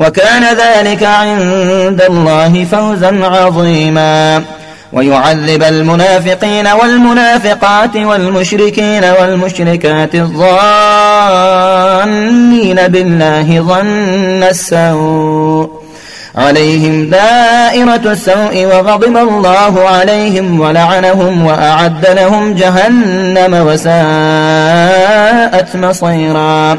وكان ذلك عند الله فوزا عظيما. ويعذب المنافقين والمنافقات والمشركين والمشركات الظانين بالله ظن السوء. عليهم دائرة السوء وغضب الله عليهم ولعنهم وأعد لهم جهنم وساءت مصيرا.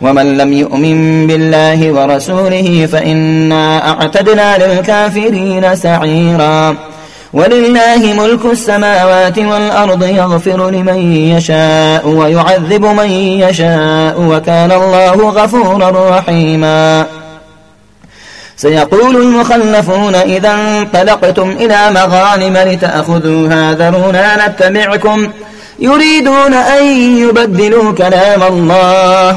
ومن لم يؤمن بالله ورسوله فإنا أعتدنا للكافرين سعيرا. ولله ملك السماوات والأرض يغفر لمن يشاء ويعذب من يشاء وكان الله غفورا رحيما. سيقول المخلفون إذا انطلقتم إلى مغانم لتأخذوها ذرونا نتبعكم. يريدون أن يبدلوا كلام الله.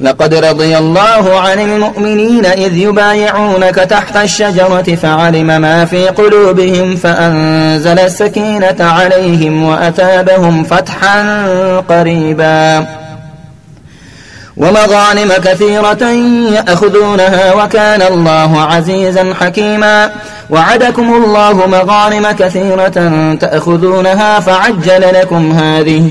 لقد رضي الله عن المؤمنين إذ يبايعونك تحت الشجرة فعلم ما في قلوبهم فأنزل السكينة عليهم وأتابهم فتحا قريبا. ومغانم كثيرة يأخذونها وكان الله عزيزا حكيما. وعدكم الله مغانم كثيرة تأخذونها فعجل لكم هذه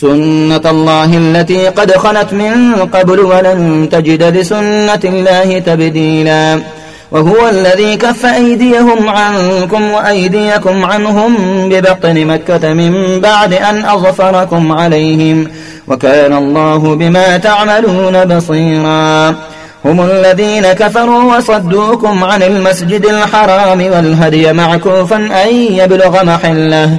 سنة الله التي قد خلت من قبل ولن تجد لسنة الله تبديلا وهو الذي كف أيديهم عنكم وأيديكم عنهم ببطن مكة من بعد أن أظفركم عليهم وكان الله بما تعملون بصيرا هم الذين كفروا وصدوكم عن المسجد الحرام والهدي معكوفا أن يبلغ محله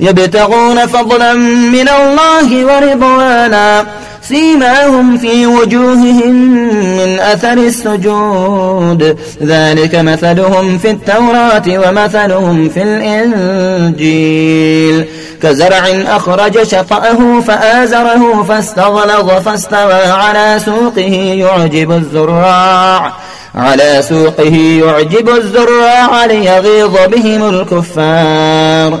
يبتغون فضلا من الله ورضوانا. سيماهم في وجوههم من أثر السجود. ذلك مثلهم في التوراة ومثلهم في الإنجيل. كزرع أخرج شطأه فآزره فاستغلظ فاستوى على سوقه يعجب الزراع. على سوقه يعجب الزراع ليغيظ بهم الكفار.